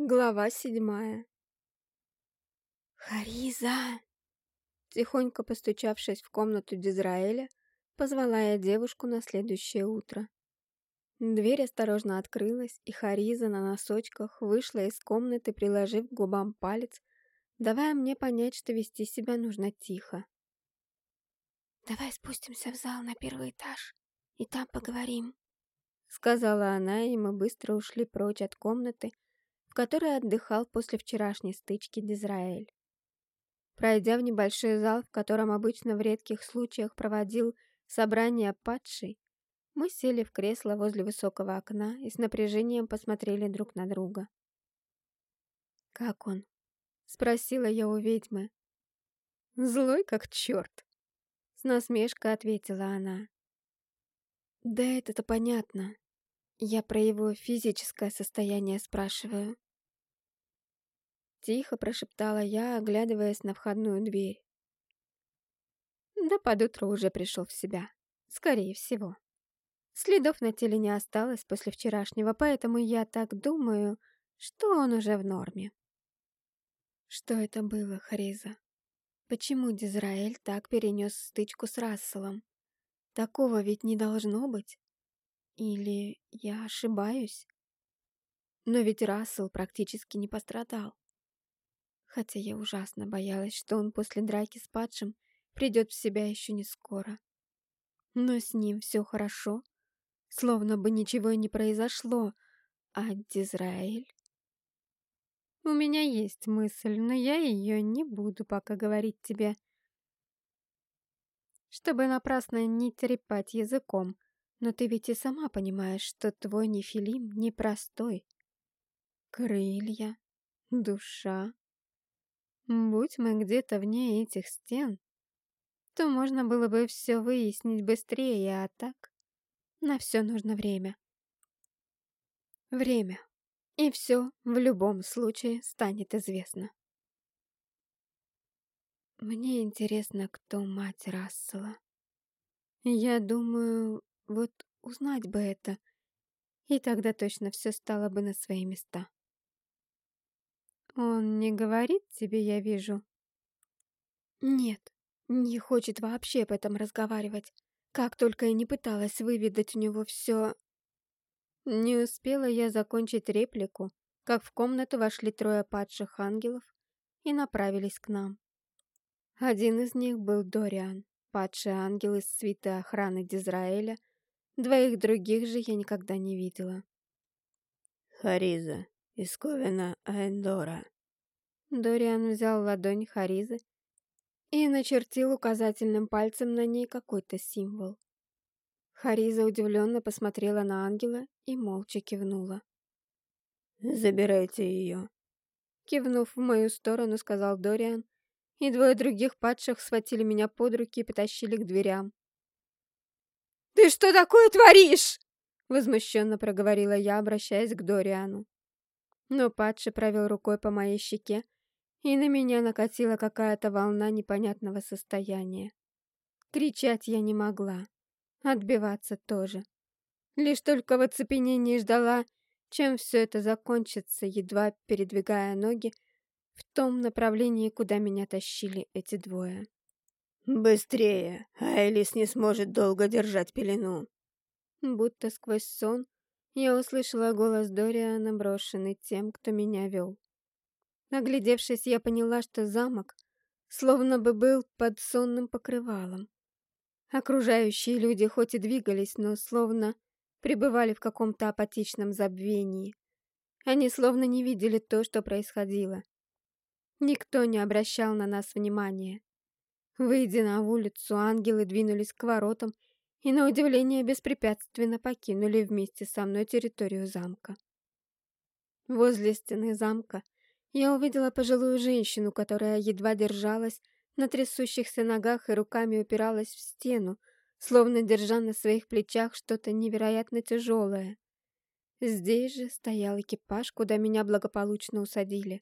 Глава седьмая «Хариза!» Тихонько постучавшись в комнату Дизраэля, позвала я девушку на следующее утро. Дверь осторожно открылась, и Хариза на носочках вышла из комнаты, приложив к губам палец, давая мне понять, что вести себя нужно тихо. «Давай спустимся в зал на первый этаж, и там поговорим», — сказала она, и мы быстро ушли прочь от комнаты, которой отдыхал после вчерашней стычки Дизраэль. Пройдя в небольшой зал, в котором обычно в редких случаях проводил собрание падший, мы сели в кресло возле высокого окна и с напряжением посмотрели друг на друга. «Как он?» — спросила я у ведьмы. «Злой как черт!» — с насмешкой ответила она. «Да это-то понятно. Я про его физическое состояние спрашиваю. Тихо прошептала я, оглядываясь на входную дверь. Да под утро уже пришел в себя. Скорее всего. Следов на теле не осталось после вчерашнего, поэтому я так думаю, что он уже в норме. Что это было, Хариза? Почему Дизраэль так перенес стычку с Расселом? Такого ведь не должно быть. Или я ошибаюсь? Но ведь Рассел практически не пострадал. Хотя я ужасно боялась, что он после драки с падшим придет в себя еще не скоро. Но с ним все хорошо, словно бы ничего и не произошло, а Дизраэль... У меня есть мысль, но я ее не буду пока говорить тебе, чтобы напрасно не трепать языком, но ты ведь и сама понимаешь, что твой нефилим непростой. Крылья, душа. Будь мы где-то вне этих стен, то можно было бы все выяснить быстрее, а так на все нужно время. Время. И все в любом случае станет известно. Мне интересно, кто мать Рассела. Я думаю, вот узнать бы это, и тогда точно все стало бы на свои места. Он не говорит тебе, я вижу? Нет, не хочет вообще об этом разговаривать. Как только я не пыталась выведать у него все... Не успела я закончить реплику, как в комнату вошли трое падших ангелов и направились к нам. Один из них был Дориан, падший ангел из свиты охраны Дизраэля, Двоих других же я никогда не видела. Хариза из Ковена Аэндора. Дориан взял ладонь Харизы и начертил указательным пальцем на ней какой-то символ. Хариза удивленно посмотрела на ангела и молча кивнула. «Забирайте ее», — кивнув в мою сторону, сказал Дориан, и двое других падших схватили меня под руки и потащили к дверям. «Ты что такое творишь?» Возмущенно проговорила я, обращаясь к Дориану. Но падший провел рукой по моей щеке, и на меня накатила какая-то волна непонятного состояния. Кричать я не могла, отбиваться тоже. Лишь только в оцепенении ждала, чем все это закончится, едва передвигая ноги в том направлении, куда меня тащили эти двое. «Быстрее! Айлис не сможет долго держать пелену!» Будто сквозь сон я услышала голос Дориана, брошенный тем, кто меня вел. Наглядевшись, я поняла, что замок словно бы был под сонным покрывалом. Окружающие люди хоть и двигались, но словно пребывали в каком-то апатичном забвении. Они словно не видели то, что происходило. Никто не обращал на нас внимания. Выйдя на улицу, ангелы двинулись к воротам и, на удивление, беспрепятственно покинули вместе со мной территорию замка. Возле стены замка я увидела пожилую женщину, которая едва держалась на трясущихся ногах и руками упиралась в стену, словно держа на своих плечах что-то невероятно тяжелое. Здесь же стоял экипаж, куда меня благополучно усадили.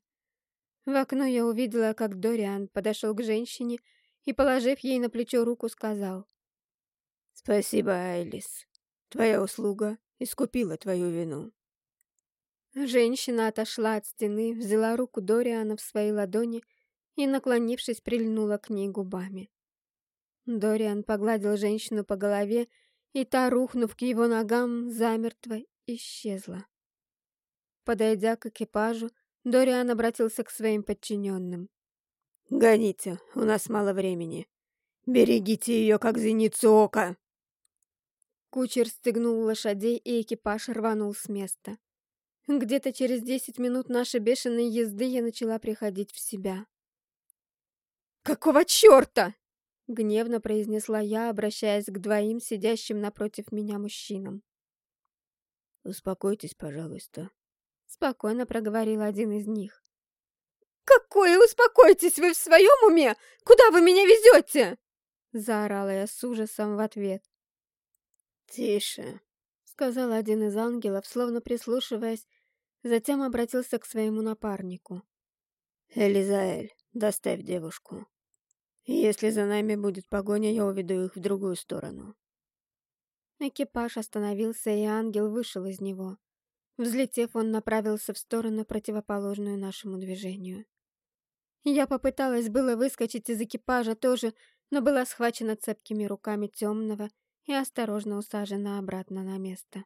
В окно я увидела, как Дориан подошел к женщине и, положив ей на плечо руку, сказал. «Спасибо, Айлис. Твоя услуга искупила твою вину». Женщина отошла от стены, взяла руку Дориана в свои ладони и, наклонившись, прильнула к ней губами. Дориан погладил женщину по голове, и та, рухнув к его ногам, замертво исчезла. Подойдя к экипажу, Дориан обратился к своим подчиненным. «Гоните, у нас мало времени. Берегите ее, как зеницу ока!» Кучер стегнул лошадей, и экипаж рванул с места. Где-то через десять минут нашей бешеной езды я начала приходить в себя. «Какого черта?» — гневно произнесла я, обращаясь к двоим сидящим напротив меня мужчинам. «Успокойтесь, пожалуйста», — спокойно проговорил один из них. «Какое успокойтесь вы в своем уме? Куда вы меня везете?» Заорала я с ужасом в ответ. «Тише», — сказал один из ангелов, словно прислушиваясь, затем обратился к своему напарнику. «Элизаэль, доставь девушку. Если за нами будет погоня, я уведу их в другую сторону». Экипаж остановился, и ангел вышел из него. Взлетев, он направился в сторону, противоположную нашему движению. Я попыталась было выскочить из экипажа тоже, но была схвачена цепкими руками темного и осторожно усажена обратно на место.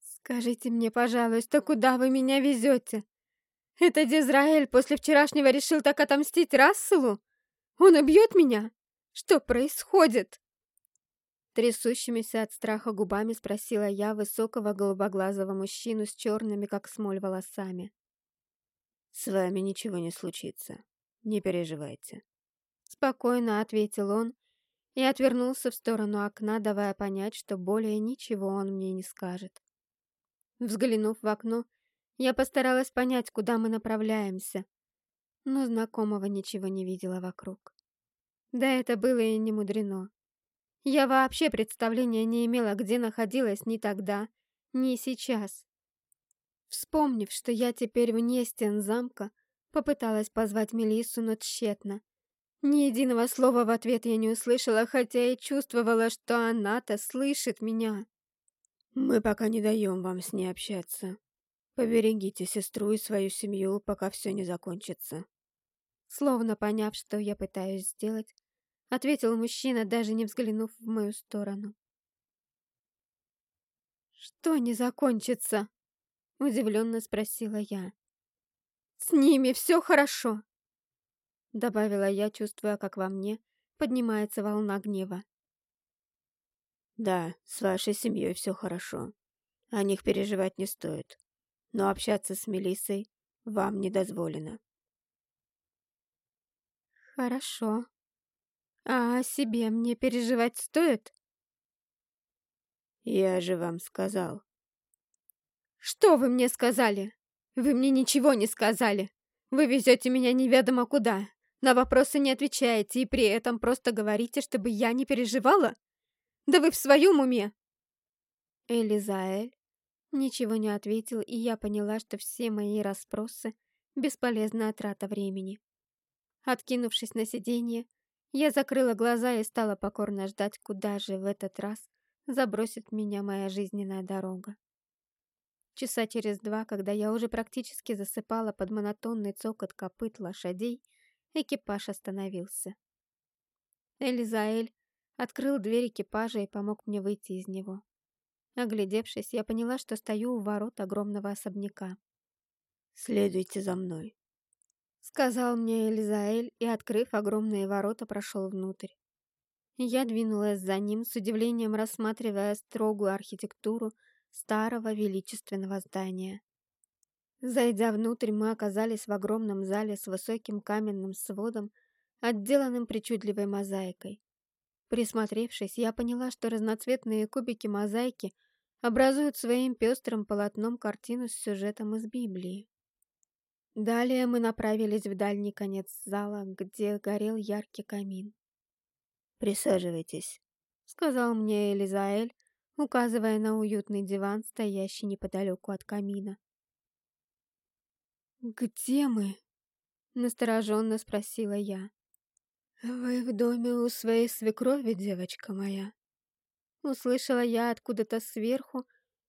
«Скажите мне, пожалуйста, куда вы меня везете? Это Дизраэль после вчерашнего решил так отомстить Расселу? Он убьет меня? Что происходит?» Трясущимися от страха губами спросила я высокого голубоглазого мужчину с черными, как смоль, волосами. «С вами ничего не случится. Не переживайте». Спокойно ответил он и отвернулся в сторону окна, давая понять, что более ничего он мне не скажет. Взглянув в окно, я постаралась понять, куда мы направляемся, но знакомого ничего не видела вокруг. Да это было и не мудрено. Я вообще представления не имела, где находилась ни тогда, ни сейчас. Вспомнив, что я теперь вне стен замка, попыталась позвать Мелиссу, но тщетно. Ни единого слова в ответ я не услышала, хотя и чувствовала, что она-то слышит меня. «Мы пока не даем вам с ней общаться. Поберегите сестру и свою семью, пока все не закончится». Словно поняв, что я пытаюсь сделать, ответил мужчина, даже не взглянув в мою сторону. «Что не закончится?» — удивленно спросила я. «С ними все хорошо!» Добавила я, чувствуя, как во мне поднимается волна гнева. «Да, с вашей семьей все хорошо. О них переживать не стоит. Но общаться с Мелиссой вам не дозволено». «Хорошо. А о себе мне переживать стоит?» «Я же вам сказал, «Что вы мне сказали? Вы мне ничего не сказали. Вы везете меня неведомо куда. На вопросы не отвечаете и при этом просто говорите, чтобы я не переживала? Да вы в своем уме!» Элизаэль ничего не ответил, и я поняла, что все мои расспросы — бесполезная трата времени. Откинувшись на сиденье, я закрыла глаза и стала покорно ждать, куда же в этот раз забросит меня моя жизненная дорога. Часа через два, когда я уже практически засыпала под монотонный цокот копыт лошадей, экипаж остановился. Элизаэль открыл дверь экипажа и помог мне выйти из него. Оглядевшись, я поняла, что стою у ворот огромного особняка. «Следуйте за мной», — сказал мне Элизаэль и, открыв огромные ворота, прошел внутрь. Я двинулась за ним, с удивлением рассматривая строгую архитектуру старого величественного здания. Зайдя внутрь, мы оказались в огромном зале с высоким каменным сводом, отделанным причудливой мозаикой. Присмотревшись, я поняла, что разноцветные кубики мозаики образуют своим пестрым полотном картину с сюжетом из Библии. Далее мы направились в дальний конец зала, где горел яркий камин. «Присаживайтесь», — сказал мне Элизаэль, указывая на уютный диван, стоящий неподалеку от камина. «Где мы?» — настороженно спросила я. «Вы в доме у своей свекрови, девочка моя?» Услышала я откуда-то сверху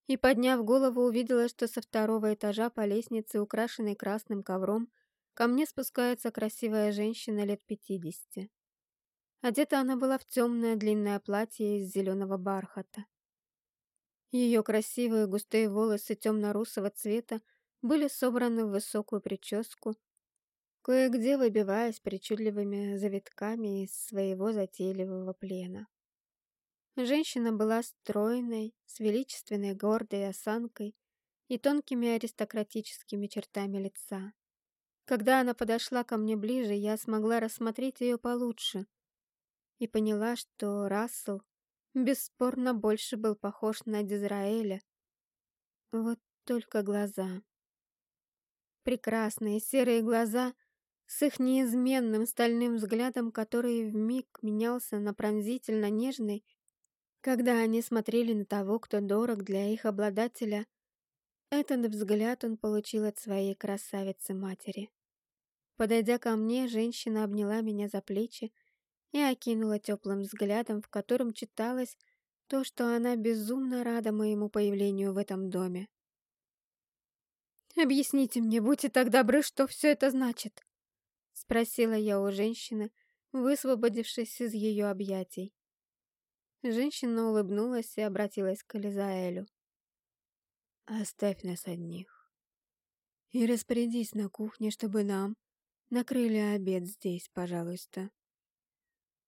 и, подняв голову, увидела, что со второго этажа по лестнице, украшенной красным ковром, ко мне спускается красивая женщина лет пятидесяти. Одета она была в темное длинное платье из зеленого бархата. Ее красивые густые волосы темно-русого цвета были собраны в высокую прическу, кое-где выбиваясь причудливыми завитками из своего затейливого плена. Женщина была стройной, с величественной гордой осанкой и тонкими аристократическими чертами лица. Когда она подошла ко мне ближе, я смогла рассмотреть ее получше и поняла, что Рассел бесспорно больше был похож на Дизраэля. Вот только глаза. Прекрасные серые глаза с их неизменным стальным взглядом, который вмиг менялся на пронзительно нежный когда они смотрели на того, кто дорог для их обладателя, этот взгляд он получил от своей красавицы-матери. Подойдя ко мне, женщина обняла меня за плечи и окинула теплым взглядом, в котором читалось то, что она безумно рада моему появлению в этом доме. «Объясните мне, будьте так добры, что все это значит?» — спросила я у женщины, высвободившись из ее объятий. Женщина улыбнулась и обратилась к Элизаэлю. «Оставь нас одних. И распорядись на кухне, чтобы нам накрыли обед здесь, пожалуйста.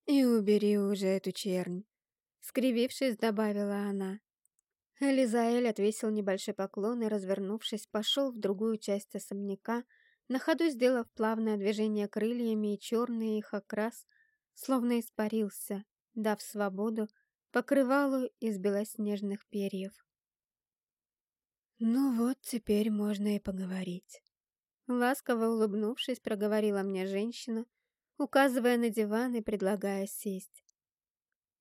И убери уже эту чернь», — скривившись, добавила она. Элизаэль отвесил небольшой поклон и, развернувшись, пошел в другую часть особняка, на ходу сделав плавное движение крыльями, и черный их окрас словно испарился, дав свободу покрывалу из белоснежных перьев. «Ну вот, теперь можно и поговорить». Ласково улыбнувшись, проговорила мне женщина, указывая на диван и предлагая сесть.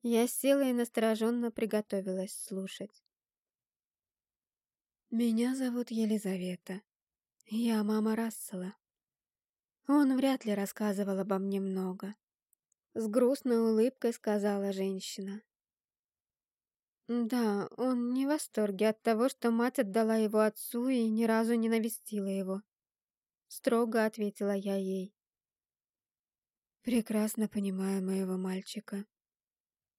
Я села и настороженно приготовилась слушать. «Меня зовут Елизавета. Я мама Рассела. Он вряд ли рассказывал обо мне много. С грустной улыбкой сказала женщина. Да, он не в восторге от того, что мать отдала его отцу и ни разу не навестила его. Строго ответила я ей. Прекрасно понимаю моего мальчика.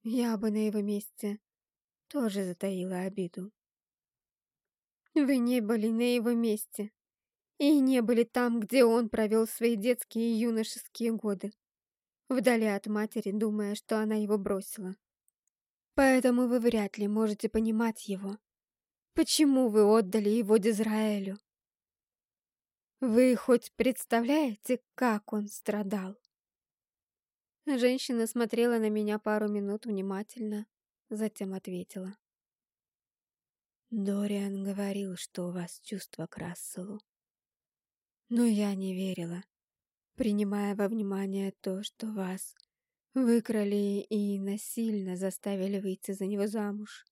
Я бы на его месте тоже затаила обиду. Вы не были на его месте и не были там, где он провел свои детские и юношеские годы, вдали от матери, думая, что она его бросила. Поэтому вы вряд ли можете понимать его. Почему вы отдали его Дизраэлю? Вы хоть представляете, как он страдал? Женщина смотрела на меня пару минут внимательно, затем ответила. Дориан говорил, что у вас чувство к Расселу. Но я не верила, принимая во внимание то, что вас Выкрали и насильно заставили выйти за него замуж.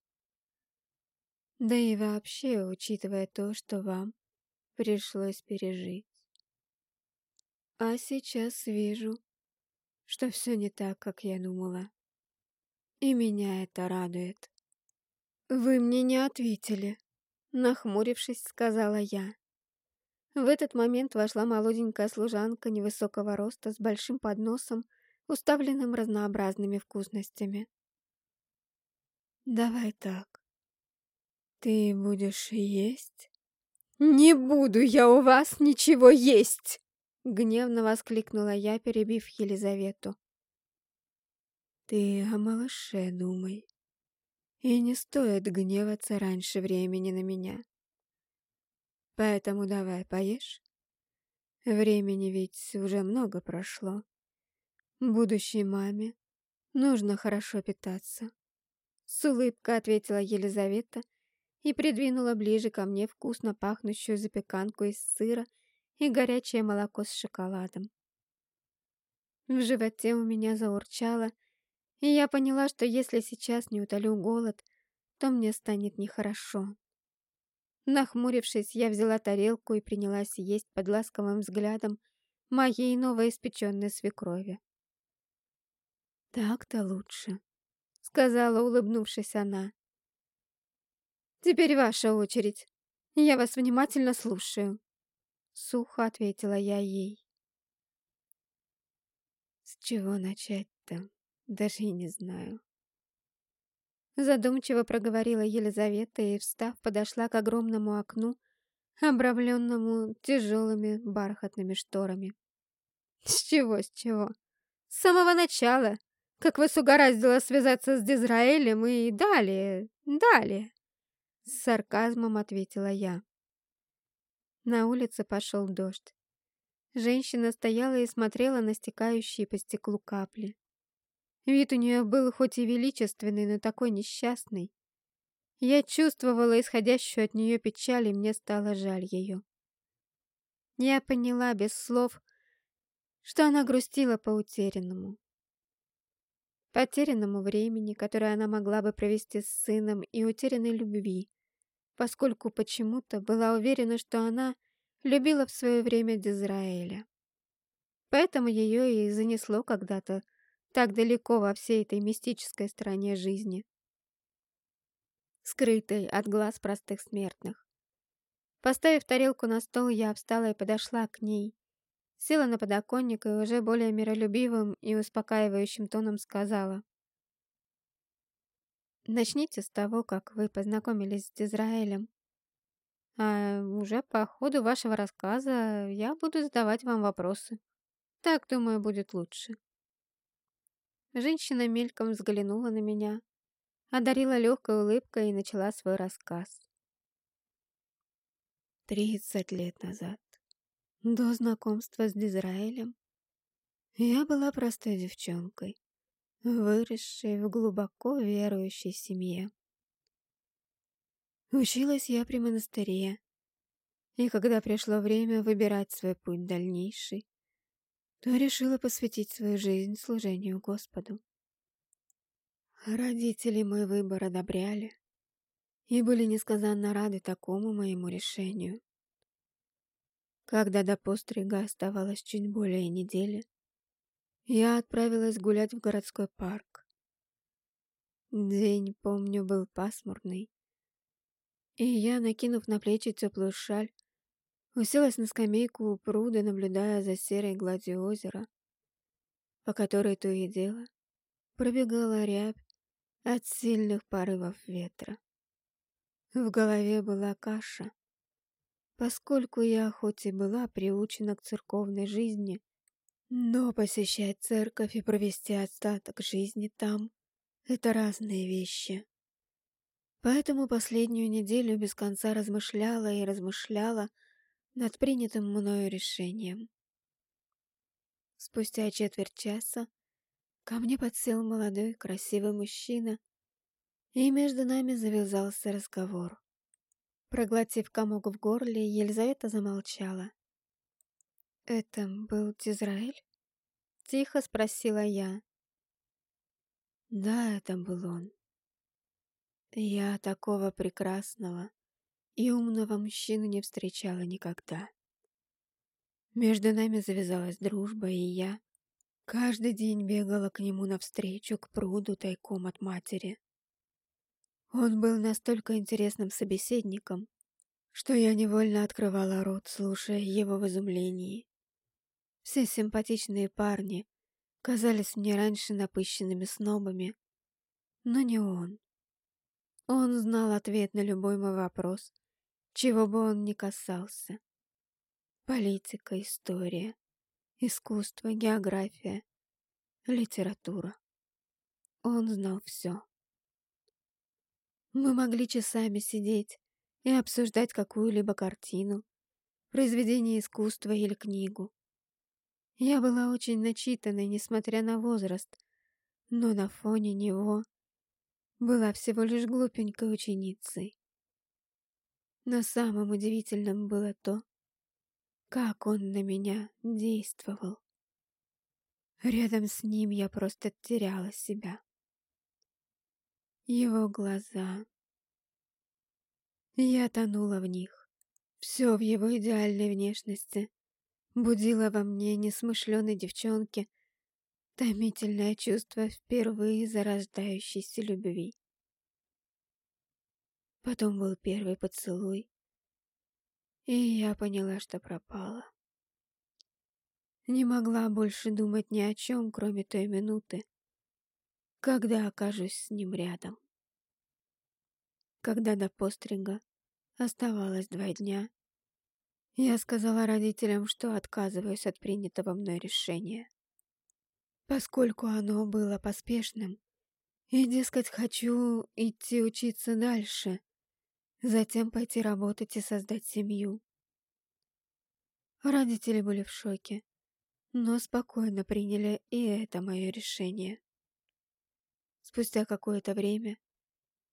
Да и вообще, учитывая то, что вам пришлось пережить. А сейчас вижу, что все не так, как я думала. И меня это радует. «Вы мне не ответили», — нахмурившись, сказала я. В этот момент вошла молоденькая служанка невысокого роста с большим подносом уставленным разнообразными вкусностями. «Давай так. Ты будешь есть?» «Не буду я у вас ничего есть!» Гневно воскликнула я, перебив Елизавету. «Ты о малыше думай. И не стоит гневаться раньше времени на меня. Поэтому давай поешь. Времени ведь уже много прошло. Будущей маме нужно хорошо питаться. С улыбкой ответила Елизавета и придвинула ближе ко мне вкусно пахнущую запеканку из сыра и горячее молоко с шоколадом. В животе у меня заурчало, и я поняла, что если сейчас не утолю голод, то мне станет нехорошо. Нахмурившись, я взяла тарелку и принялась есть под ласковым взглядом моей новоиспеченной свекрови. «Так-то лучше», — сказала, улыбнувшись она. Теперь ваша очередь. Я вас внимательно слушаю. Сухо ответила я ей. С чего начать-то? Даже и не знаю. Задумчиво проговорила Елизавета и, встав, подошла к огромному окну, обрамленному тяжелыми бархатными шторами. С чего, с чего? С самого начала, как вас угораздило связаться с Дизраэлем и далее, далее. С сарказмом ответила я. На улице пошел дождь. Женщина стояла и смотрела на стекающие по стеклу капли. Вид у нее был хоть и величественный, но такой несчастный. Я чувствовала исходящую от нее печаль, и мне стало жаль ее. Я поняла без слов, что она грустила по утерянному. Потерянному времени, которое она могла бы провести с сыном, и утерянной любви, поскольку почему-то была уверена, что она любила в свое время Дизраэля. Поэтому ее и занесло когда-то так далеко во всей этой мистической стороне жизни, скрытой от глаз простых смертных. Поставив тарелку на стол, я встала и подошла к ней, села на подоконник и уже более миролюбивым и успокаивающим тоном сказала. «Начните с того, как вы познакомились с Израилем. А уже по ходу вашего рассказа я буду задавать вам вопросы. Так, думаю, будет лучше». Женщина мельком взглянула на меня, одарила легкой улыбкой и начала свой рассказ. Тридцать лет назад, до знакомства с Дизраэлем, я была простой девчонкой, выросшей в глубоко верующей семье. Училась я при монастыре, и когда пришло время выбирать свой путь дальнейший, то решила посвятить свою жизнь служению Господу. Родители мой выбор одобряли и были несказанно рады такому моему решению. Когда до пострига оставалось чуть более недели, я отправилась гулять в городской парк. День, помню, был пасмурный, и я, накинув на плечи теплую шаль, Уселась на скамейку у пруда, наблюдая за серой гладью озера, по которой то и дело пробегала рябь от сильных порывов ветра. В голове была каша, поскольку я хоть и была приучена к церковной жизни, но посещать церковь и провести остаток жизни там — это разные вещи. Поэтому последнюю неделю без конца размышляла и размышляла над принятым мною решением. Спустя четверть часа ко мне подсел молодой красивый мужчина, и между нами завязался разговор. Проглотив комок в горле, Елизавета замолчала. «Это был Тизраэль?» — тихо спросила я. «Да, это был он. Я такого прекрасного, и умного мужчину не встречала никогда. Между нами завязалась дружба, и я каждый день бегала к нему навстречу, к пруду тайком от матери. Он был настолько интересным собеседником, что я невольно открывала рот, слушая его в изумлении. Все симпатичные парни казались мне раньше напыщенными снобами, но не он. Он знал ответ на любой мой вопрос чего бы он ни касался. Политика, история, искусство, география, литература. Он знал все. Мы могли часами сидеть и обсуждать какую-либо картину, произведение искусства или книгу. Я была очень начитанной, несмотря на возраст, но на фоне него была всего лишь глупенькой ученицей. Но самым удивительным было то, как он на меня действовал. Рядом с ним я просто теряла себя. Его глаза. Я тонула в них. Все в его идеальной внешности будило во мне несмышленной девчонке томительное чувство впервые зарождающейся любви. Потом был первый поцелуй, и я поняла, что пропала. Не могла больше думать ни о чем, кроме той минуты, когда окажусь с ним рядом. Когда до пострига оставалось два дня, я сказала родителям, что отказываюсь от принятого мной решения, поскольку оно было поспешным, и, дескать, хочу идти учиться дальше, затем пойти работать и создать семью. Родители были в шоке, но спокойно приняли и это мое решение. Спустя какое-то время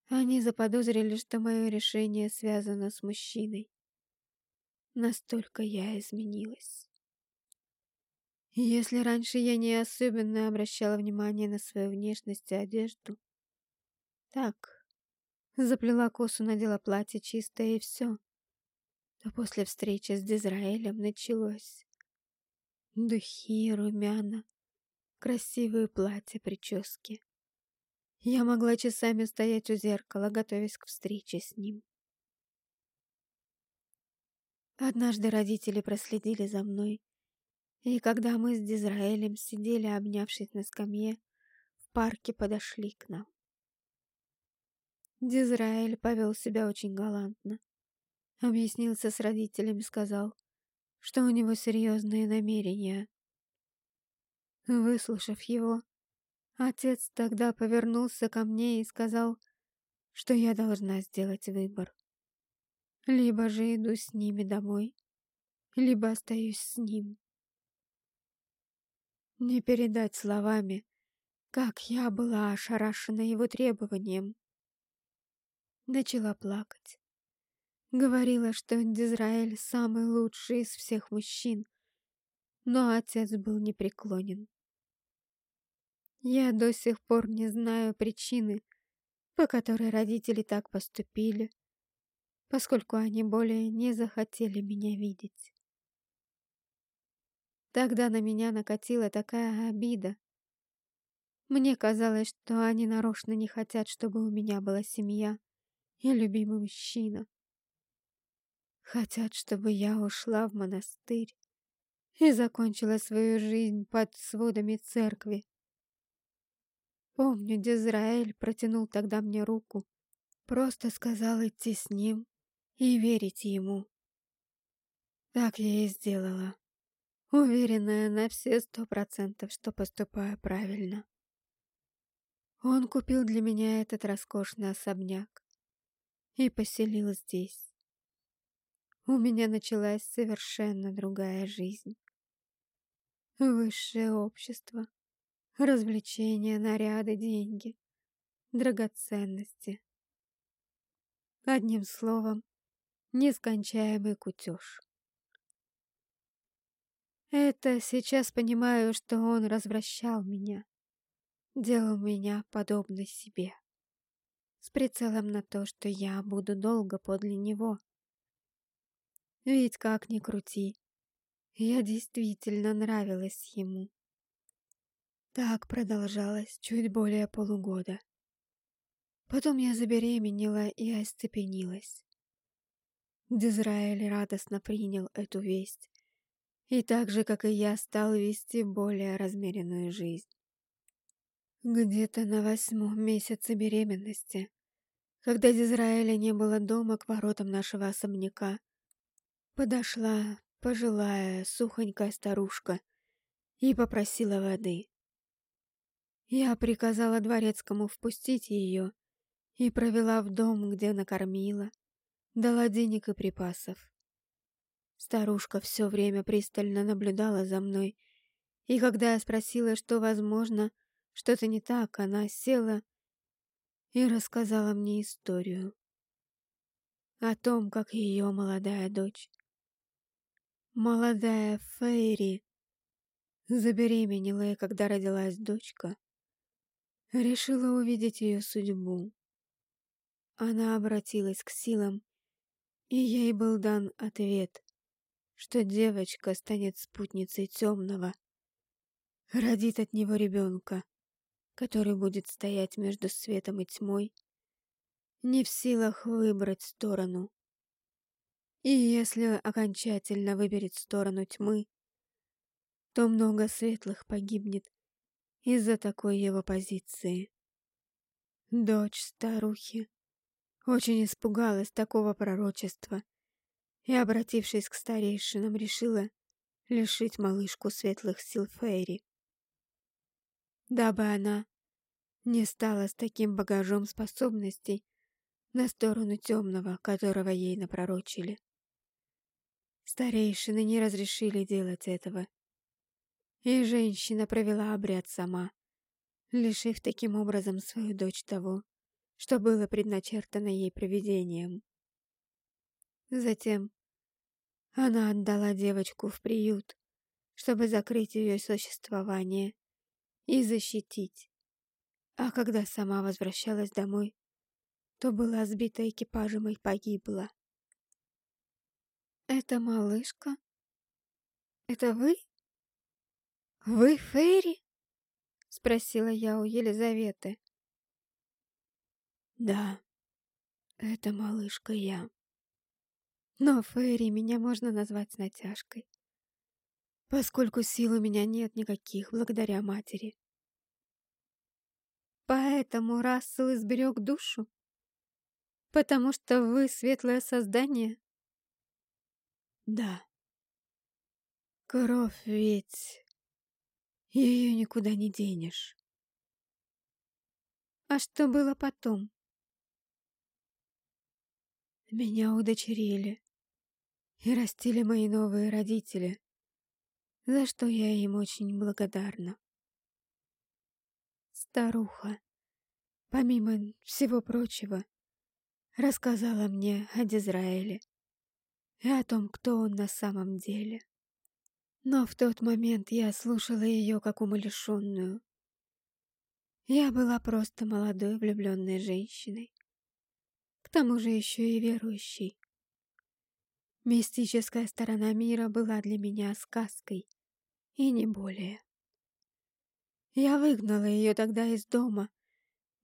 они заподозрили, что мое решение связано с мужчиной. Настолько я изменилась. Если раньше я не особенно обращала внимание на свою внешность и одежду, так, заплела косу, надела платье чистое и все, то после встречи с Дизраэлем началось. Духи, румяна, красивые платья, прически. Я могла часами стоять у зеркала, готовясь к встрече с ним. Однажды родители проследили за мной, и когда мы с Дизраэлем сидели, обнявшись на скамье, в парке подошли к нам. Дизраэль повел себя очень галантно. Объяснился с родителями, сказал, что у него серьезные намерения. Выслушав его, Отец тогда повернулся ко мне и сказал, что я должна сделать выбор. Либо же иду с ними домой, либо остаюсь с ним. Не передать словами, как я была ошарашена его требованием. Начала плакать. Говорила, что Дизраэль самый лучший из всех мужчин, но отец был непреклонен. Я до сих пор не знаю причины, по которой родители так поступили, поскольку они более не захотели меня видеть. Тогда на меня накатила такая обида. Мне казалось, что они нарочно не хотят, чтобы у меня была семья и любимый мужчина. Хотят, чтобы я ушла в монастырь и закончила свою жизнь под сводами церкви. Помню, Дизраэль протянул тогда мне руку. Просто сказал идти с ним и верить ему. Так я и сделала, уверенная на все сто процентов, что поступаю правильно. Он купил для меня этот роскошный особняк и поселил здесь. У меня началась совершенно другая жизнь. Высшее общество, развлечения, наряды, деньги, драгоценности. Одним словом, нескончаемый кутеж. Это сейчас понимаю, что он развращал меня, делал меня подобной себе, с прицелом на то, что я буду долго подле него. Ведь как ни крути, я действительно нравилась ему. Так продолжалось чуть более полугода. Потом я забеременела и остепенилась. Дизраэль радостно принял эту весть и так же, как и я, стал вести более размеренную жизнь. Где-то на восьмом месяце беременности, когда Дизраэля не было дома к воротам нашего особняка, подошла пожилая сухонькая старушка и попросила воды. Я приказала дворецкому впустить ее и провела в дом, где накормила, дала денег и припасов. Старушка все время пристально наблюдала за мной, и когда я спросила, что, возможно, что-то не так, она села и рассказала мне историю о том, как ее молодая дочь, молодая Фейри, забеременела, и когда родилась дочка, решила увидеть ее судьбу. Она обратилась к силам, и ей был дан ответ, что девочка станет спутницей темного, родит от него ребенка, который будет стоять между светом и тьмой не в силах выбрать сторону. И если окончательно выберет сторону тьмы, то много светлых погибнет из-за такой его позиции. Дочь старухи очень испугалась такого пророчества и, обратившись к старейшинам, решила лишить малышку светлых сил Фейри, дабы она не стала с таким багажом способностей на сторону темного, которого ей напророчили. Старейшины не разрешили делать этого, и женщина провела обряд сама, лишив таким образом свою дочь того, что было предначертано ей провидением. Затем она отдала девочку в приют, чтобы закрыть ее существование и защитить. А когда сама возвращалась домой, то была сбита экипажем и погибла. «Это малышка? Это вы? Вы Фейри?» — спросила я у Елизаветы. «Да, это малышка я. Но Фейри меня можно назвать с натяжкой, поскольку сил у меня нет никаких благодаря матери. Поэтому Рассел изберег душу? Потому что вы светлое создание? Да. Кровь ведь... Ее никуда не денешь. А что было потом? Меня удочерили и растили мои новые родители, за что я им очень благодарна. Старуха, помимо всего прочего, рассказала мне о Дизраэле и о том, кто он на самом деле. Но в тот момент я слушала ее как умалишенную. Я была просто молодой влюбленной женщиной, тому же еще и верующий. Мистическая сторона мира была для меня сказкой, и не более. Я выгнала ее тогда из дома,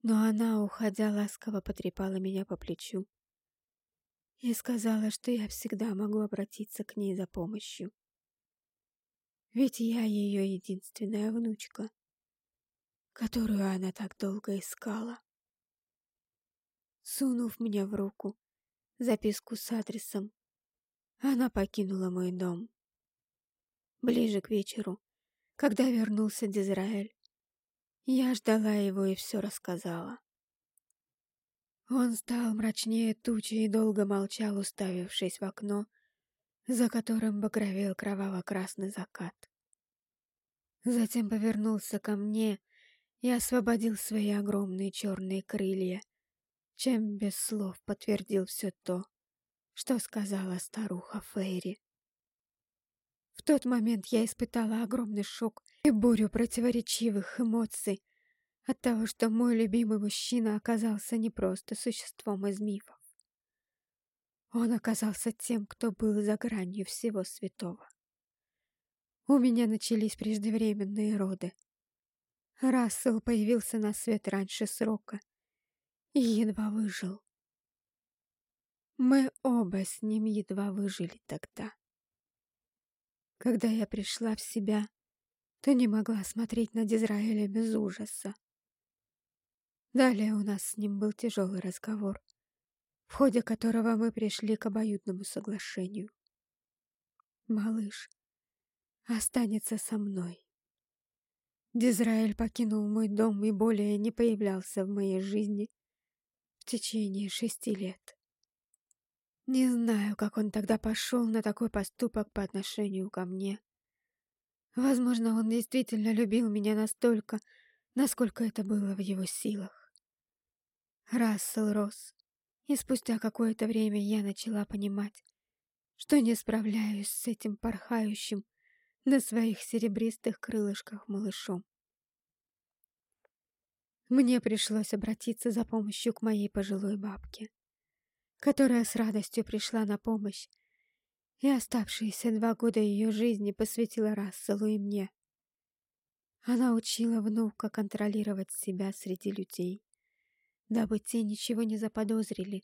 но она, уходя, ласково потрепала меня по плечу и сказала, что я всегда могу обратиться к ней за помощью. Ведь я ее единственная внучка, которую она так долго искала. Сунув мне в руку записку с адресом, она покинула мой дом. Ближе к вечеру, когда вернулся Дизраэль, я ждала его и все рассказала. Он стал мрачнее тучи и долго молчал, уставившись в окно, за которым багровел кроваво-красный закат. Затем повернулся ко мне и освободил свои огромные черные крылья, чем без слов подтвердил все то, что сказала старуха Фейри. В тот момент я испытала огромный шок и бурю противоречивых эмоций от того, что мой любимый мужчина оказался не просто существом из мифов. Он оказался тем, кто был за гранью всего святого. У меня начались преждевременные роды. Рассел появился на свет раньше срока, и едва выжил. Мы оба с ним едва выжили тогда. Когда я пришла в себя, то не могла смотреть на Дизраэля без ужаса. Далее у нас с ним был тяжелый разговор, в ходе которого мы пришли к обоюдному соглашению. Малыш останется со мной. Дизраэль покинул мой дом и более не появлялся в моей жизни течение шести лет. Не знаю, как он тогда пошел на такой поступок по отношению ко мне. Возможно, он действительно любил меня настолько, насколько это было в его силах. Рассел рос, и спустя какое-то время я начала понимать, что не справляюсь с этим порхающим на своих серебристых крылышках малышом. Мне пришлось обратиться за помощью к моей пожилой бабке, которая с радостью пришла на помощь, и оставшиеся два года ее жизни посвятила Расселу и мне. Она учила внука контролировать себя среди людей, дабы те ничего не заподозрили,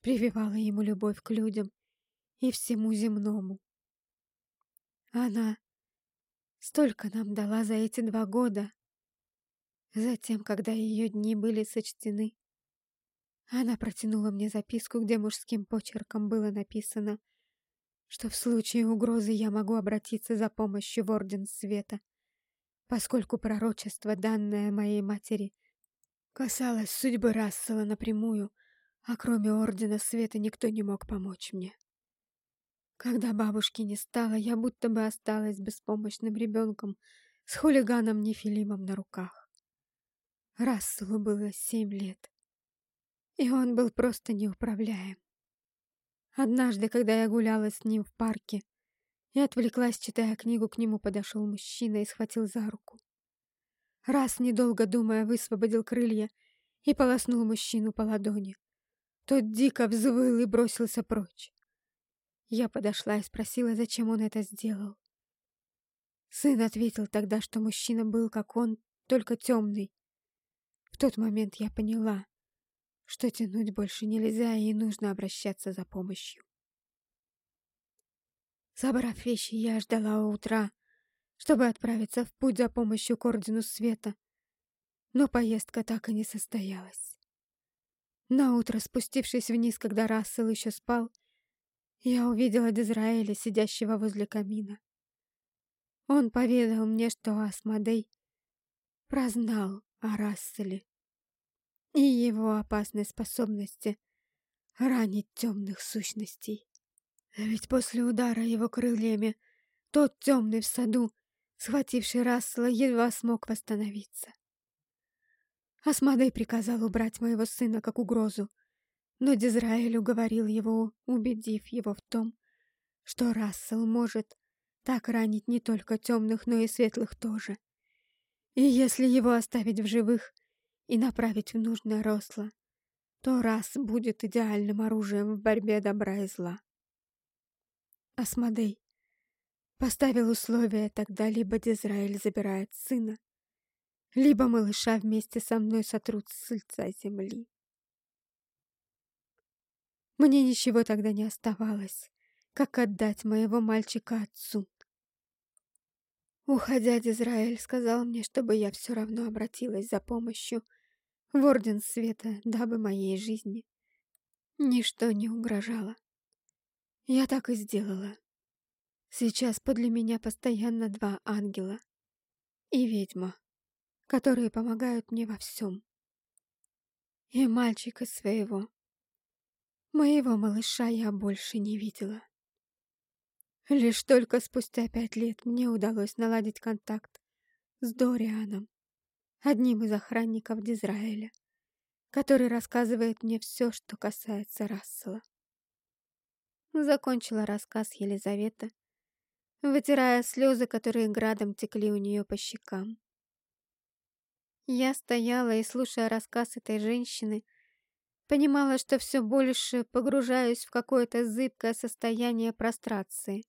прививала ему любовь к людям и всему земному. Она столько нам дала за эти два года. Затем, когда ее дни были сочтены, она протянула мне записку, где мужским почерком было написано, что в случае угрозы я могу обратиться за помощью в Орден Света, поскольку пророчество, данное моей матери, касалось судьбы Рассела напрямую, а кроме Ордена Света никто не мог помочь мне. Когда бабушки не стало, я будто бы осталась беспомощным ребенком с хулиганом Нефилимом на руках. Расселу было семь лет, и он был просто неуправляем. Однажды, когда я гуляла с ним в парке и отвлеклась, читая книгу, к нему подошел мужчина и схватил за руку. Раз, недолго думая, высвободил крылья и полоснул мужчину по ладони. Тот дико взвыл и бросился прочь. Я подошла и спросила, зачем он это сделал. Сын ответил тогда, что мужчина был, как он, только темный. В тот момент я поняла, что тянуть больше нельзя и нужно обращаться за помощью. Собрав вещи, я ждала утра, чтобы отправиться в путь за помощью к Ордену Света, но поездка так и не состоялась. Наутро, спустившись вниз, когда Рассел еще спал, я увидела Дизраэля, сидящего возле камина. Он поведал мне, что Асмодей прознал о Расселе и его опасной способности ранить темных сущностей. Ведь после удара его крыльями тот темный в саду, схвативший Рассела, едва смог восстановиться. Асмодей приказал убрать моего сына как угрозу, но Дизраэль уговорил его, убедив его в том, что Рассел может так ранить не только темных, но и светлых тоже. И если его оставить в живых и направить в нужное русло, то Рас будет идеальным оружием в борьбе добра и зла. Асмодей поставил условие, тогда либо Дизраэль забирает сына, либо малыша вместе со мной сотрут с лица земли. Мне ничего тогда не оставалось, как отдать моего мальчика отцу. Уходя, Израиль сказал мне, чтобы я все равно обратилась за помощью в Орден Света, дабы моей жизни ничто не угрожало. Я так и сделала. Сейчас подле меня постоянно два ангела и ведьма, которые помогают мне во всем. И мальчика своего Моего малыша я больше не видела. Лишь только спустя пять лет мне удалось наладить контакт с Дорианом, одним из охранников Дизраэля, который рассказывает мне все, что касается Рассела. Закончила рассказ Елизавета, вытирая слезы, которые градом текли у нее по щекам. Я стояла и, слушая рассказ этой женщины, Понимала, что все больше погружаюсь в какое-то зыбкое состояние прострации.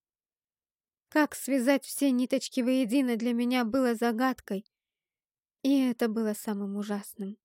Как связать все ниточки воедино для меня было загадкой, и это было самым ужасным.